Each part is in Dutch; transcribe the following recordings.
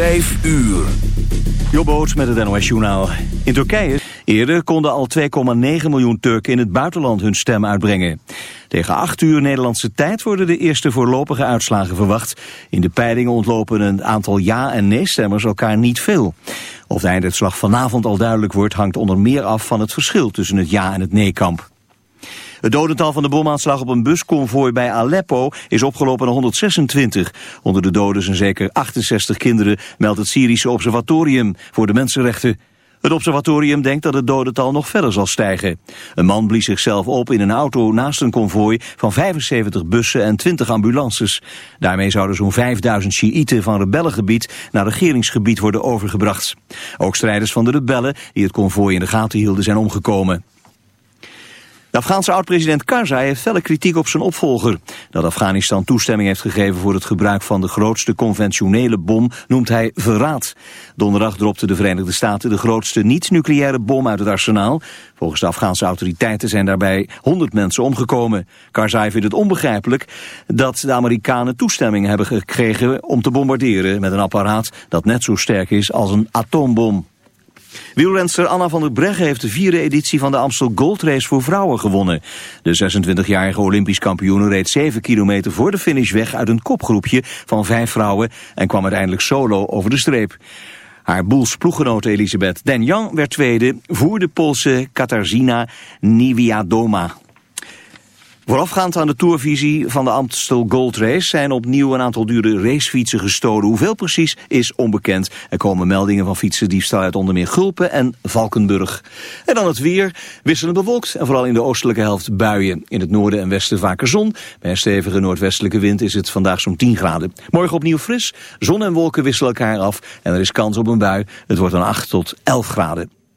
5 uur. Jobboot met het NOS Journaal. In Turkije eerder konden al 2,9 miljoen Turken in het buitenland hun stem uitbrengen. Tegen 8 uur Nederlandse tijd worden de eerste voorlopige uitslagen verwacht. In de peilingen ontlopen een aantal ja- en nee-stemmers elkaar niet veel. Of de einduitslag vanavond al duidelijk wordt hangt onder meer af van het verschil tussen het ja- en het nee-kamp. Het dodental van de bomaanslag op een busconvooi bij Aleppo is opgelopen naar 126. Onder de doden zijn zeker 68 kinderen, meldt het Syrische Observatorium voor de Mensenrechten. Het observatorium denkt dat het dodental nog verder zal stijgen. Een man blies zichzelf op in een auto naast een konvooi van 75 bussen en 20 ambulances. Daarmee zouden zo'n 5000 Sjiïten van rebellengebied naar regeringsgebied worden overgebracht. Ook strijders van de rebellen die het konvooi in de gaten hielden zijn omgekomen. De Afghaanse oud-president Karzai heeft felle kritiek op zijn opvolger. Dat Afghanistan toestemming heeft gegeven voor het gebruik van de grootste conventionele bom noemt hij verraad. Donderdag dropte de Verenigde Staten de grootste niet-nucleaire bom uit het arsenaal. Volgens de Afghaanse autoriteiten zijn daarbij 100 mensen omgekomen. Karzai vindt het onbegrijpelijk dat de Amerikanen toestemming hebben gekregen om te bombarderen met een apparaat dat net zo sterk is als een atoombom. Wielrenster Anna van der Breggen heeft de vierde editie van de Amstel Gold Race voor vrouwen gewonnen. De 26-jarige Olympisch kampioen reed 7 kilometer voor de finish weg uit een kopgroepje van vijf vrouwen en kwam uiteindelijk solo over de streep. Haar boels ploeggenote Elisabeth Denjang werd tweede voor de Poolse Katarzyna Niewiadoma. Voorafgaand aan de tourvisie van de Amstel Gold Race zijn opnieuw een aantal dure racefietsen gestolen. Hoeveel precies is onbekend. Er komen meldingen van fietsendiefstal uit onder meer Gulpen en Valkenburg. En dan het weer, wisselend bewolkt en vooral in de oostelijke helft buien. In het noorden en westen vaker zon. Bij een stevige noordwestelijke wind is het vandaag zo'n 10 graden. Morgen opnieuw fris, zon en wolken wisselen elkaar af en er is kans op een bui. Het wordt dan 8 tot 11 graden.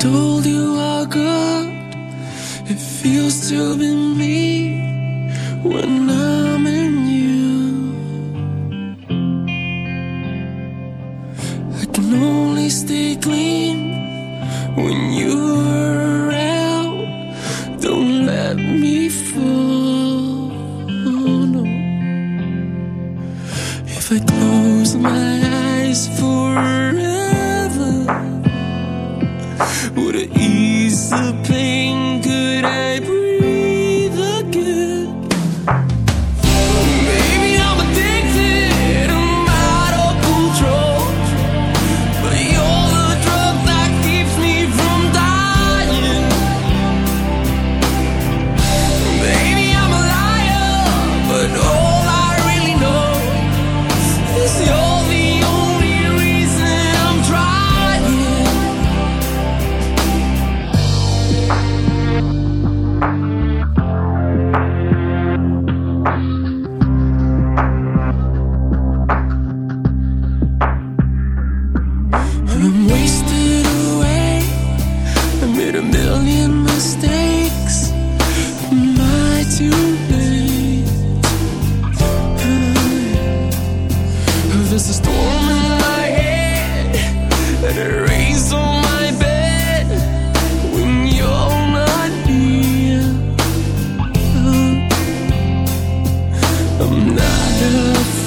told you how good it feels to be me. another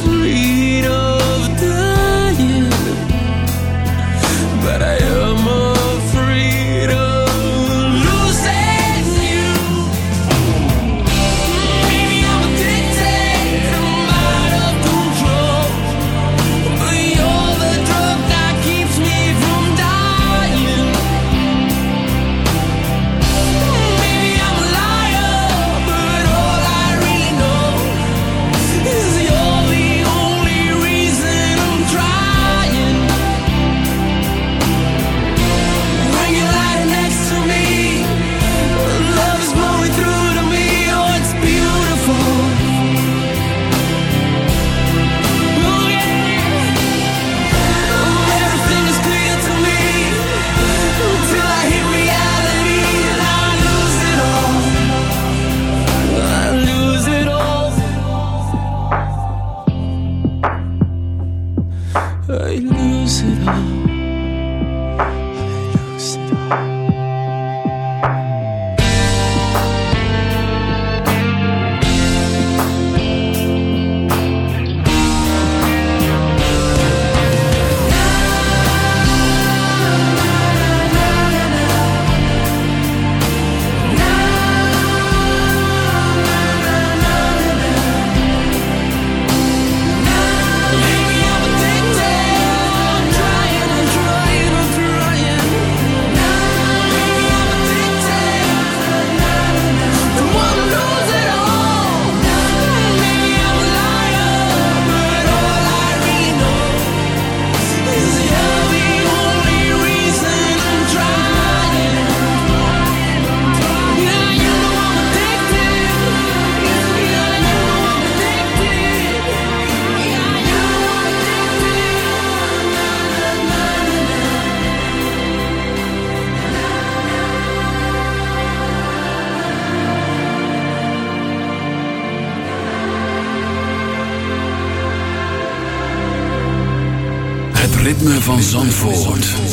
van Zandvoort.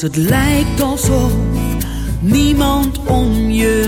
Het lijkt alsof niemand om je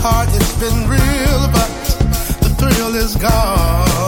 heart, it's been real, but the thrill is gone.